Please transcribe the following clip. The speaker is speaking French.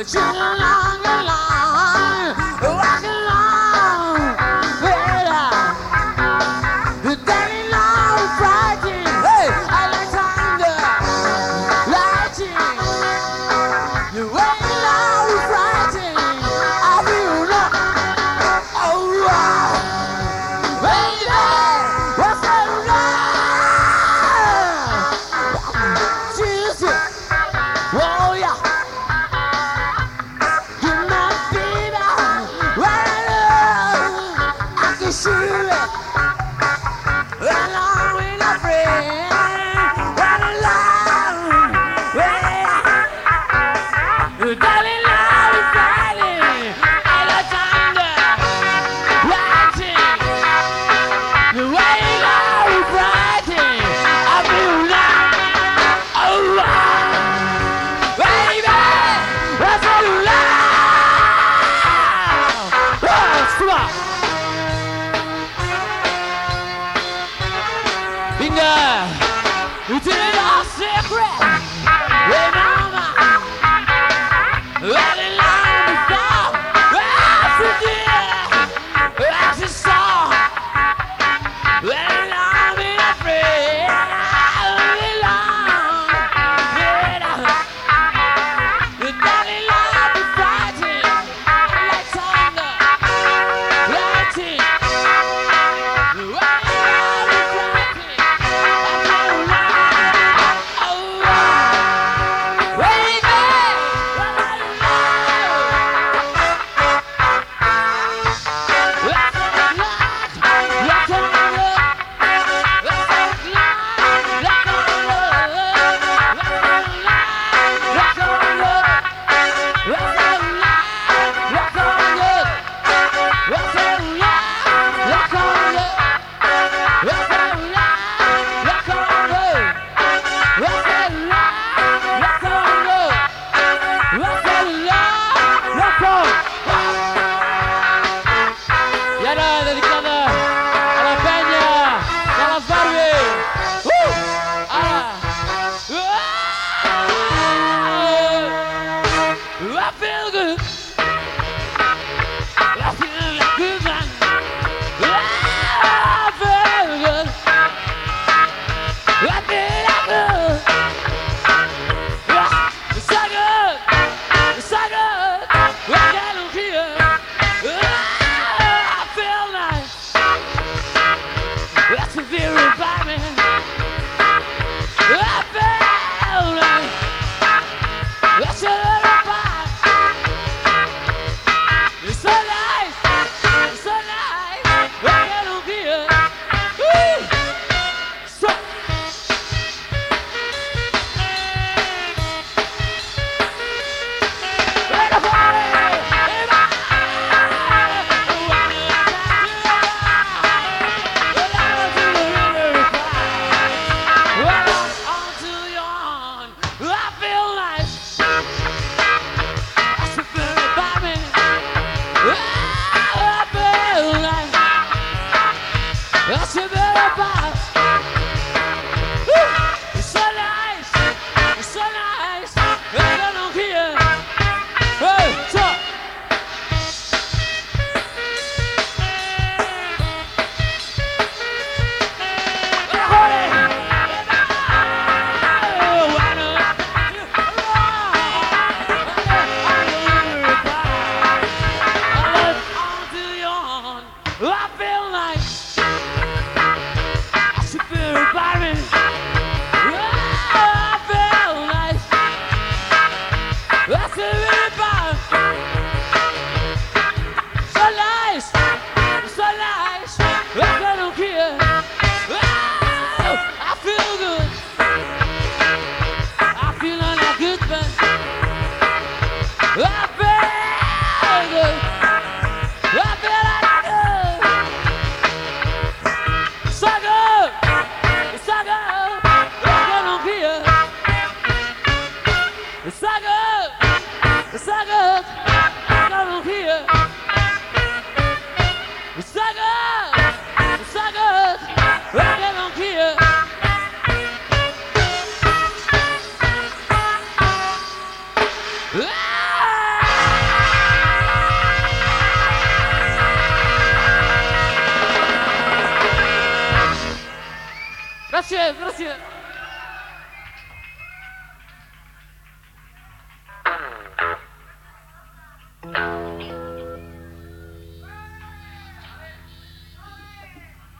It's a long, long. 是。Singer. We did it all secret. Amen. Acelera, pá! Ah! Gracieux. Thank